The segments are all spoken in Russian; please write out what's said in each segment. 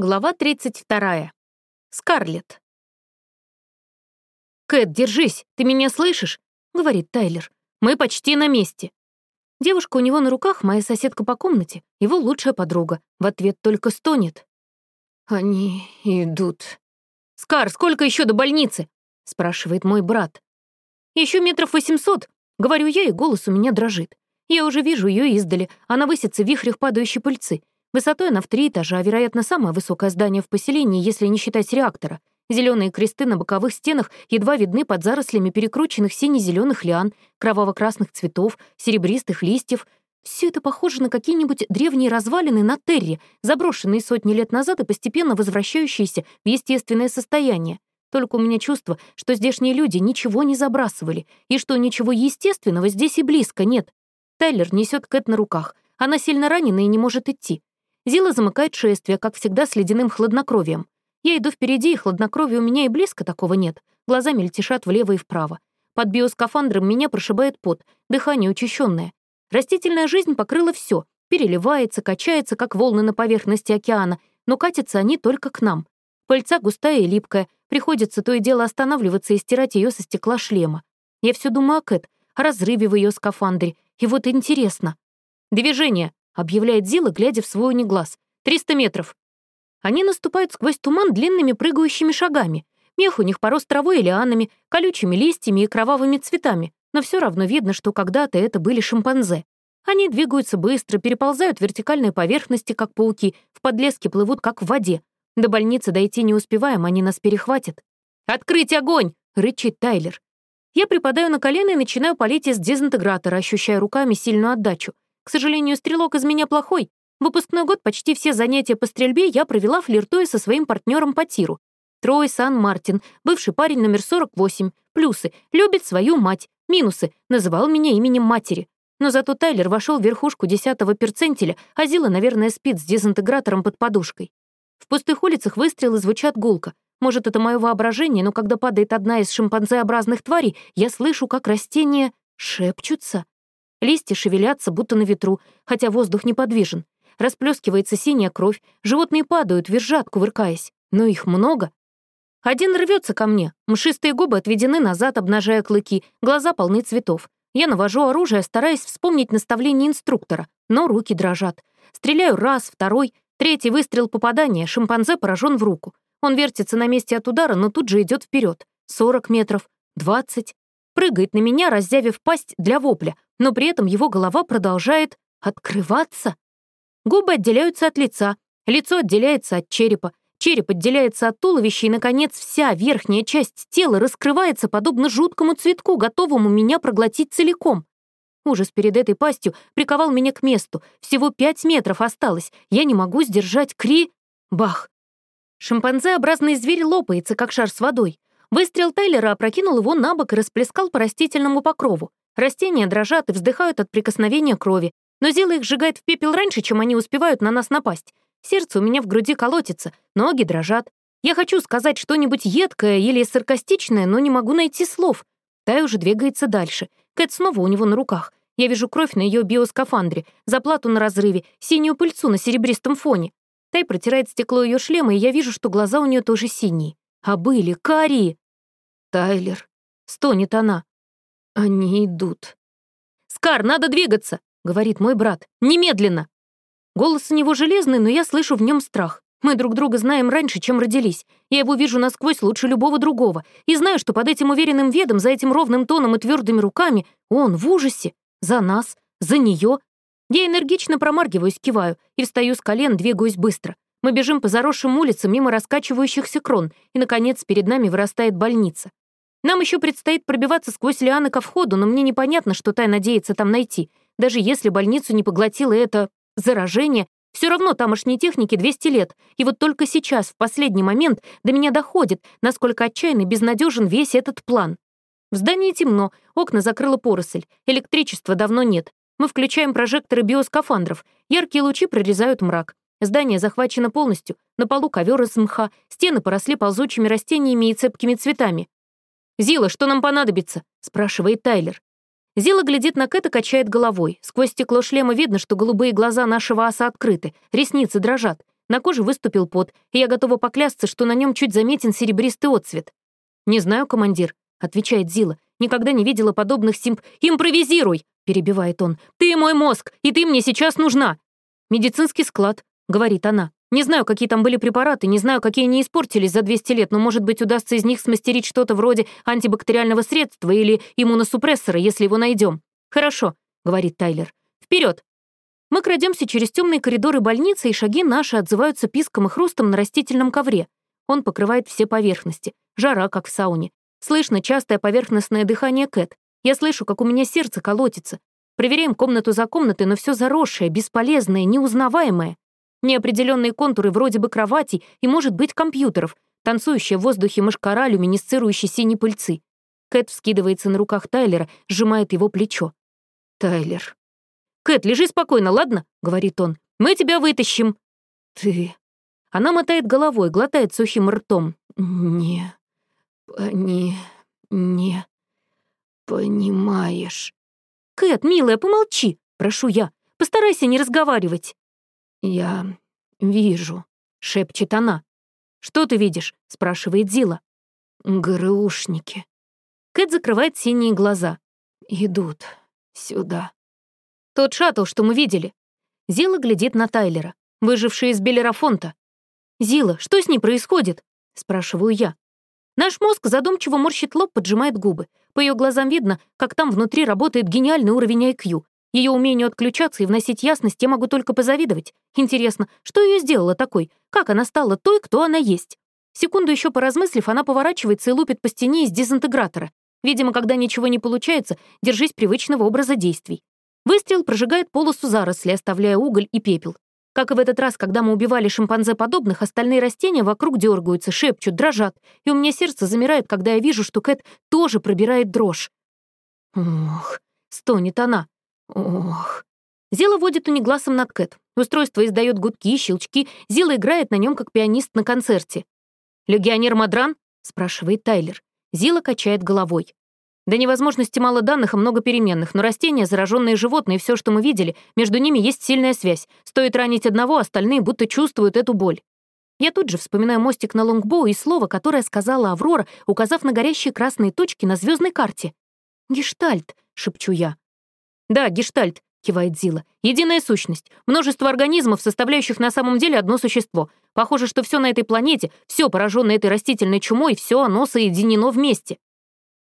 Глава 32. Скарлетт. «Кэт, держись, ты меня слышишь?» — говорит Тайлер. «Мы почти на месте». Девушка у него на руках, моя соседка по комнате, его лучшая подруга. В ответ только стонет. «Они идут». «Скар, сколько еще до больницы?» — спрашивает мой брат. Еще метров восемьсот», — говорю я, и голос у меня дрожит. Я уже вижу ее издали, она высится в вихрях падающей пыльцы. Высотой она в три этажа, а, вероятно, самое высокое здание в поселении, если не считать реактора. Зеленые кресты на боковых стенах едва видны под зарослями перекрученных сине-зеленых лиан, кроваво-красных цветов, серебристых листьев. Все это похоже на какие-нибудь древние развалины на Терре, заброшенные сотни лет назад и постепенно возвращающиеся в естественное состояние. Только у меня чувство, что здешние люди ничего не забрасывали, и что ничего естественного здесь и близко нет. Тайлер несет Кэт на руках. Она сильно ранена и не может идти. Зила замыкает шествие, как всегда, с ледяным хладнокровием. Я иду впереди, и хладнокровия у меня и близко такого нет. Глаза мельтешат влево и вправо. Под биоскафандром меня прошибает пот, дыхание учащенное. Растительная жизнь покрыла все, переливается, качается, как волны на поверхности океана, но катятся они только к нам. Пыльца густая и липкая, приходится то и дело останавливаться и стирать ее со стекла шлема. Я все думаю о Кэт, о разрыве в ее скафандре, и вот интересно. «Движение!» Объявляет Зила, глядя в свой униглаз. «Триста метров!» Они наступают сквозь туман длинными прыгающими шагами. Мех у них порос травой и лианами, колючими листьями и кровавыми цветами, но все равно видно, что когда-то это были шимпанзе. Они двигаются быстро, переползают вертикальные поверхности, как пауки, в подлеске плывут, как в воде. До больницы дойти не успеваем, они нас перехватят. «Открыть огонь!» — рычит Тайлер. Я припадаю на колено и начинаю палить из дезинтегратора, ощущая руками сильную отдачу. К сожалению, стрелок из меня плохой. Выпускной год почти все занятия по стрельбе я провела флиртуя со своим партнером по тиру. Трой Сан-Мартин, бывший парень номер 48. Плюсы. Любит свою мать. Минусы. Называл меня именем матери. Но зато Тайлер вошел в верхушку десятого перцентиля, а Зила, наверное, спит с дезинтегратором под подушкой. В пустых улицах выстрелы звучат гулко. Может, это мое воображение, но когда падает одна из шимпанзеобразных тварей, я слышу, как растения шепчутся. Листья шевелятся, будто на ветру, хотя воздух неподвижен. Расплескивается синяя кровь, животные падают, визжат, кувыркаясь. Но их много. Один рвется ко мне, мшистые губы отведены назад, обнажая клыки, глаза полны цветов. Я навожу оружие, стараясь вспомнить наставление инструктора, но руки дрожат. Стреляю раз, второй, третий выстрел попадания, шимпанзе поражен в руку. Он вертится на месте от удара, но тут же идет вперед. 40 метров, 20. Прыгает на меня, раззявив пасть для вопля, но при этом его голова продолжает открываться. Губы отделяются от лица, лицо отделяется от черепа, череп отделяется от туловища, и, наконец, вся верхняя часть тела раскрывается подобно жуткому цветку, готовому меня проглотить целиком. Ужас перед этой пастью приковал меня к месту. Всего пять метров осталось. Я не могу сдержать кри... Бах! Шимпанзеобразный зверь лопается, как шар с водой. Выстрел Тайлера опрокинул его на бок и расплескал по растительному покрову. Растения дрожат и вздыхают от прикосновения крови, но Зила их сжигает в пепел раньше, чем они успевают на нас напасть. Сердце у меня в груди колотится, ноги дрожат. Я хочу сказать что-нибудь едкое или саркастичное, но не могу найти слов. Тай уже двигается дальше. Кэт снова у него на руках. Я вижу кровь на ее биоскафандре, заплату на разрыве, синюю пыльцу на серебристом фоне. Тай протирает стекло ее шлема, и я вижу, что глаза у нее тоже синие. А были карие. «Тайлер», — стонет она. «Они идут». «Скар, надо двигаться!» — говорит мой брат. «Немедленно!» Голос у него железный, но я слышу в нем страх. Мы друг друга знаем раньше, чем родились. Я его вижу насквозь лучше любого другого. И знаю, что под этим уверенным видом, за этим ровным тоном и твердыми руками он в ужасе. За нас, за нее. Я энергично промаргиваюсь, киваю и встаю с колен, двигаюсь быстро. Мы бежим по заросшим улицам мимо раскачивающихся крон, и, наконец, перед нами вырастает больница. Нам еще предстоит пробиваться сквозь лианы ко входу, но мне непонятно, что Тай надеется там найти. Даже если больницу не поглотило это заражение, все равно тамошней технике 200 лет. И вот только сейчас, в последний момент, до меня доходит, насколько отчаянно безнадежен весь этот план. В здании темно, окна закрыла поросль, электричества давно нет. Мы включаем прожекторы биоскафандров, яркие лучи прорезают мрак. Здание захвачено полностью, на полу ковер из мха, стены поросли ползучими растениями и цепкими цветами. «Зила, что нам понадобится?» — спрашивает Тайлер. Зила глядит на Кэт и качает головой. Сквозь стекло шлема видно, что голубые глаза нашего аса открыты, ресницы дрожат. На коже выступил пот, и я готова поклясться, что на нем чуть заметен серебристый отцвет. «Не знаю, командир», — отвечает Зила. «Никогда не видела подобных симп...» «Импровизируй!» — перебивает он. «Ты мой мозг, и ты мне сейчас нужна!» «Медицинский склад», — говорит она. «Не знаю, какие там были препараты, не знаю, какие не испортились за 200 лет, но, может быть, удастся из них смастерить что-то вроде антибактериального средства или иммуносупрессора, если его найдем». «Хорошо», — говорит Тайлер. Вперед! Мы крадемся через темные коридоры больницы, и шаги наши отзываются писком и хрустом на растительном ковре. Он покрывает все поверхности. Жара, как в сауне. Слышно частое поверхностное дыхание Кэт. Я слышу, как у меня сердце колотится. Проверяем комнату за комнатой, но все заросшее, бесполезное, неузнаваемое. Неопределенные контуры вроде бы кроватей и, может быть, компьютеров, танцующая в воздухе мышкара, люминесцирующей синей пыльцы. Кэт вскидывается на руках Тайлера, сжимает его плечо. «Тайлер, «Кэт, лежи спокойно, ладно?» — говорит он. «Мы тебя вытащим». «Ты...» Она мотает головой, глотает сухим ртом. «Не... не... не... понимаешь...» «Кэт, милая, помолчи!» — прошу я. «Постарайся не разговаривать». «Я вижу», — шепчет она. «Что ты видишь?» — спрашивает Зила. «ГРУшники». Кэт закрывает синие глаза. «Идут сюда». Тот шаттл, что мы видели. Зила глядит на Тайлера, выживший из Белерафонта. «Зила, что с ней происходит?» — спрашиваю я. Наш мозг задумчиво морщит лоб, поджимает губы. По ее глазам видно, как там внутри работает гениальный уровень IQ. Ее умению отключаться и вносить ясность я могу только позавидовать. Интересно, что ее сделало такой? Как она стала той, кто она есть? Секунду еще поразмыслив, она поворачивается и лупит по стене из дезинтегратора. Видимо, когда ничего не получается, держись привычного образа действий. Выстрел прожигает полосу заросли, оставляя уголь и пепел. Как и в этот раз, когда мы убивали шимпанзе подобных, остальные растения вокруг дергаются, шепчут, дрожат, и у меня сердце замирает, когда я вижу, что Кэт тоже пробирает дрожь. Ох, стонет она. Ох. Зила водит унигласом над Кэт. Устройство издает гудки, щелчки. Зила играет на нем как пианист на концерте. «Легионер Мадран?» — спрашивает Тайлер. Зила качает головой. До невозможности мало данных и много переменных, но растения, зараженные животные, все, что мы видели, между ними есть сильная связь. Стоит ранить одного, остальные будто чувствуют эту боль. Я тут же вспоминаю мостик на лонгбоу и слово, которое сказала Аврора, указав на горящие красные точки на звездной карте. «Гештальт», — шепчу я. «Да, гештальт», — кивает Зила. «Единая сущность. Множество организмов, составляющих на самом деле одно существо. Похоже, что все на этой планете, все пораженное этой растительной чумой, все оно соединено вместе.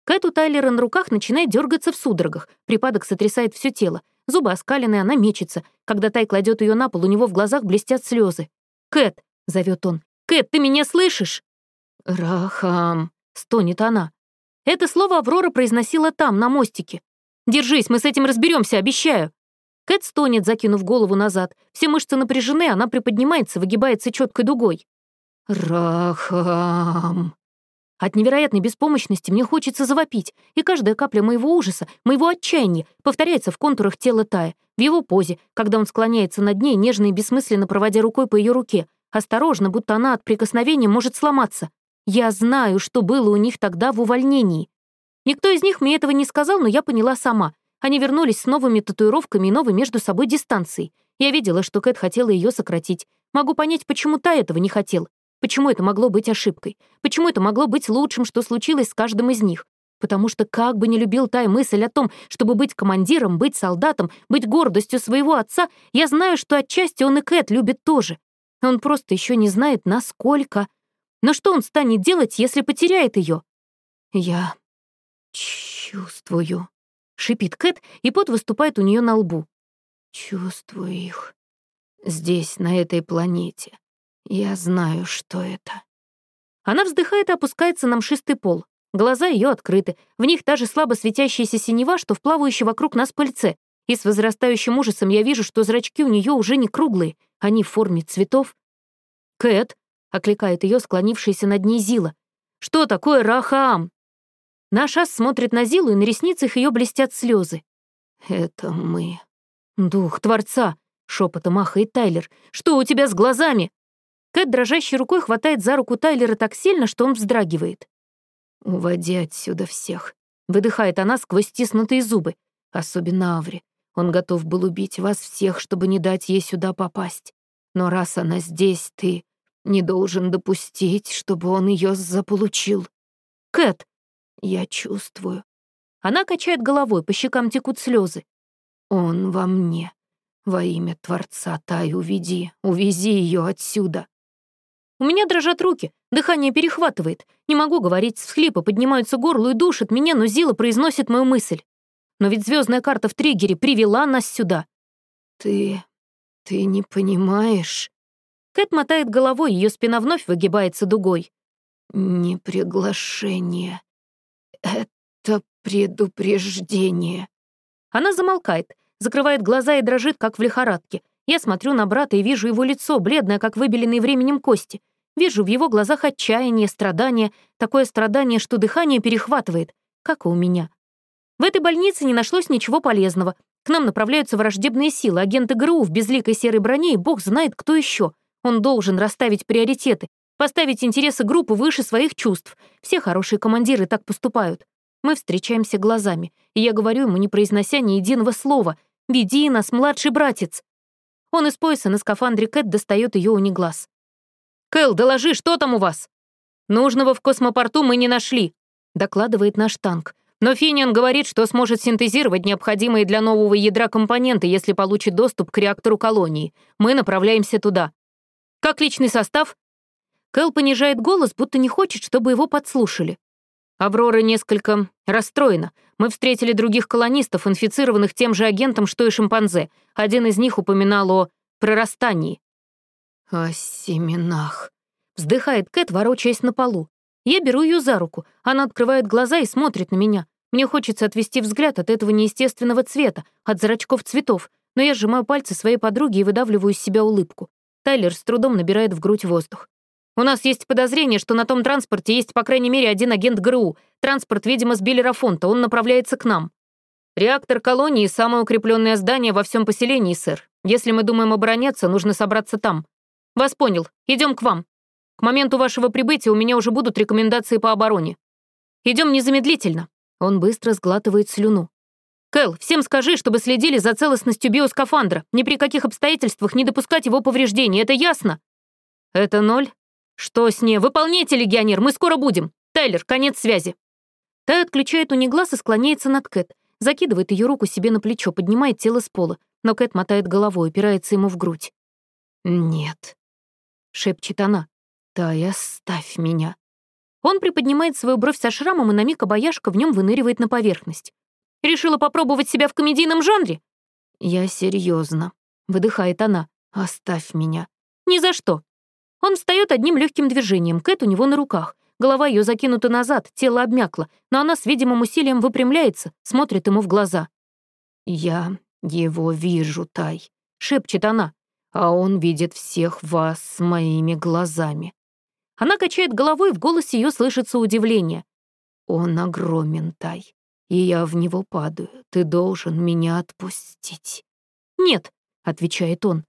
Кэт у Тайлера на руках начинает дергаться в судорогах, припадок сотрясает все тело. Зубы оскалены, она мечется. Когда Тай кладет ее на пол, у него в глазах блестят слезы. «Кэт!» — зовет он. «Кэт, ты меня слышишь?» «Рахам!» — стонет она. Это слово Аврора произносила там, на мостике. «Держись, мы с этим разберемся, обещаю!» Кэт стонет, закинув голову назад. Все мышцы напряжены, она приподнимается, выгибается четкой дугой. «Рахам!» От невероятной беспомощности мне хочется завопить, и каждая капля моего ужаса, моего отчаяния повторяется в контурах тела Тая, в его позе, когда он склоняется над ней, нежно и бессмысленно проводя рукой по ее руке, осторожно, будто она от прикосновения может сломаться. Я знаю, что было у них тогда в увольнении. Никто из них мне этого не сказал, но я поняла сама. Они вернулись с новыми татуировками и новой между собой дистанцией. Я видела, что Кэт хотела ее сократить. Могу понять, почему Та этого не хотел. Почему это могло быть ошибкой? Почему это могло быть лучшим, что случилось с каждым из них? Потому что как бы не любил Тай мысль о том, чтобы быть командиром, быть солдатом, быть гордостью своего отца, я знаю, что отчасти он и Кэт любит тоже. Он просто еще не знает, насколько. Но что он станет делать, если потеряет ее? Я чувствую, шипит Кэт, и пот выступает у нее на лбу. Чувствую их здесь, на этой планете. Я знаю, что это. Она вздыхает и опускается на мшистый пол. Глаза ее открыты, в них та же слабо светящаяся синева, что в плавающей вокруг нас пыльце. И с возрастающим ужасом я вижу, что зрачки у нее уже не круглые, они в форме цветов. «Кэт!» — окликает ее склонившаяся над ней Зила. «Что такое Рахаам?» Наш ас смотрит на Зилу, и на ресницах ее блестят слезы. «Это мы». «Дух Творца!» — шепотом ахает Тайлер. «Что у тебя с глазами?» Кэт дрожащей рукой хватает за руку Тайлера так сильно, что он вздрагивает. «Уводи отсюда всех», — выдыхает она сквозь стиснутые зубы. «Особенно Аври. Он готов был убить вас всех, чтобы не дать ей сюда попасть. Но раз она здесь, ты не должен допустить, чтобы он ее заполучил. Кэт, я чувствую. Она качает головой, по щекам текут слезы. Он во мне. Во имя Творца, Тай, уведи, увези ее отсюда. У меня дрожат руки, дыхание перехватывает. Не могу говорить, всхлипы поднимаются горло и душат меня, но Зила произносит мою мысль. Но ведь звездная карта в триггере привела нас сюда. Ты... ты не понимаешь? Кэт мотает головой, ее спина вновь выгибается дугой. Не приглашение. Это предупреждение. Она замолкает, закрывает глаза и дрожит, как в лихорадке. Я смотрю на брата и вижу его лицо, бледное, как выбеленные временем кости. Вижу в его глазах отчаяние, страдание, такое страдание, что дыхание перехватывает, как и у меня. В этой больнице не нашлось ничего полезного. К нам направляются враждебные силы, агенты ГРУ в безликой серой броне, и бог знает, кто еще. Он должен расставить приоритеты, поставить интересы группы выше своих чувств. Все хорошие командиры так поступают. Мы встречаемся глазами, и я говорю ему, не произнося ни единого слова, «Веди нас, младший братец!» Он из пояса на скафандре Кэт достает ее униглаз. «Кэл, доложи, что там у вас?» «Нужного в космопорту мы не нашли», — докладывает наш танк. «Но Финиан говорит, что сможет синтезировать необходимые для нового ядра компоненты, если получит доступ к реактору колонии. Мы направляемся туда». «Как личный состав?» Кэл понижает голос, будто не хочет, чтобы его подслушали. Аврора несколько расстроена. Мы встретили других колонистов, инфицированных тем же агентом, что и шимпанзе. Один из них упоминал о прорастании. «О семенах», — вздыхает Кэт, ворочаясь на полу. Я беру ее за руку. Она открывает глаза и смотрит на меня. Мне хочется отвести взгляд от этого неестественного цвета, от зрачков цветов, но я сжимаю пальцы своей подруги и выдавливаю из себя улыбку. Тайлер с трудом набирает в грудь воздух. У нас есть подозрение, что на том транспорте есть по крайней мере один агент ГРУ. Транспорт, видимо, с Беллерафонта, он направляется к нам. Реактор колонии — самое укрепленное здание во всем поселении, сэр. Если мы думаем обороняться, нужно собраться там. Вас понял. Идем к вам. К моменту вашего прибытия у меня уже будут рекомендации по обороне. Идем незамедлительно. Он быстро сглатывает слюну. Кэл, всем скажи, чтобы следили за целостностью биоскафандра. Ни при каких обстоятельствах не допускать его повреждений. Это ясно? Это ноль, «Что с ней? Выполняйте, легионер, мы скоро будем! Тайлер, конец связи!» Тай отключает униглаз и склоняется над Кэт, закидывает ее руку себе на плечо, поднимает тело с пола, но Кэт мотает головой, упирается ему в грудь. «Нет», — шепчет она, — «Тай, оставь меня». Он приподнимает свою бровь со шрамом, и на миг обаяшка в нем выныривает на поверхность. «Решила попробовать себя в комедийном жанре?» «Я серьезно, выдыхает она. «Оставь меня». «Ни за что. Он встает одним легким движением, Кэт у него на руках. Голова ее закинута назад, тело обмякло, но она с видимым усилием выпрямляется, смотрит ему в глаза. «Я его вижу, Тай», — шепчет она, «а он видит всех вас с моими глазами». Она качает головой, в голосе ее слышится удивление. «Он огромен, Тай, и я в него падаю. Ты должен меня отпустить». «Нет», — отвечает он.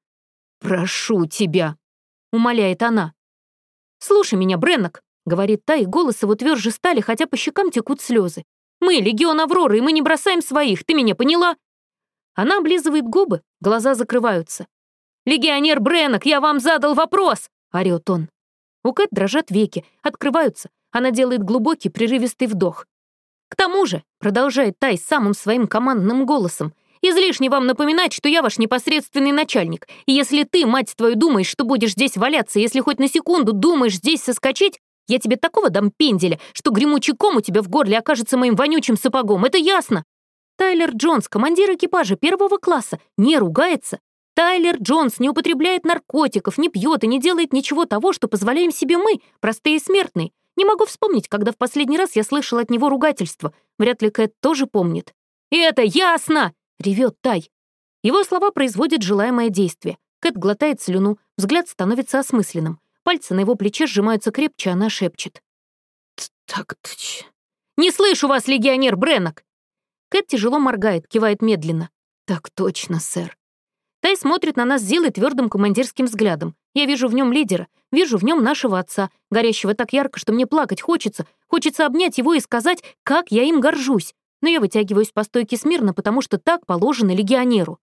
«Прошу тебя», умоляет она. «Слушай меня, Бреннок», — говорит та, и голос его тверже стали, хотя по щекам текут слезы. «Мы — легион Авроры, и мы не бросаем своих, ты меня поняла?» Она облизывает губы, глаза закрываются. «Легионер Бреннок, я вам задал вопрос!» — орёт он. У Кэт дрожат веки, открываются. Она делает глубокий, прерывистый вдох. «К тому же», — продолжает Тай самым своим командным голосом, Излишне вам напоминать, что я ваш непосредственный начальник. И если ты, мать твою, думаешь, что будешь здесь валяться, если хоть на секунду думаешь здесь соскочить, я тебе такого дам пенделя, что гремучий ком у тебя в горле окажется моим вонючим сапогом. Это ясно? Тайлер Джонс, командир экипажа первого класса, не ругается. Тайлер Джонс не употребляет наркотиков, не пьет и не делает ничего того, что позволяем себе мы, простые смертные. Не могу вспомнить, когда в последний раз я слышал от него ругательство. Вряд ли Кэт тоже помнит. «И это ясно!» Ревет Тай. Его слова производят желаемое действие. Кэт глотает слюну, взгляд становится осмысленным. Пальцы на его плече сжимаются крепче, она шепчет. «Так точно». «Не слышу вас, легионер Бреннок!» Кэт тяжело моргает, кивает медленно. «Так точно, сэр». Тай смотрит на нас с Зилой твердым командирским взглядом. Я вижу в нем лидера, вижу в нем нашего отца, горящего так ярко, что мне плакать хочется. Хочется обнять его и сказать, как я им горжусь но я вытягиваюсь по стойке смирно, потому что так положено легионеру.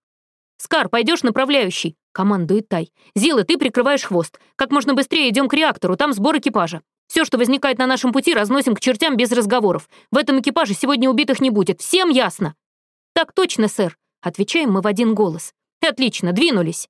«Скар, пойдешь направляющий!» — командует Тай. «Зила, ты прикрываешь хвост. Как можно быстрее идем к реактору, там сбор экипажа. Все, что возникает на нашем пути, разносим к чертям без разговоров. В этом экипаже сегодня убитых не будет. Всем ясно?» «Так точно, сэр», — отвечаем мы в один голос. «Отлично, двинулись».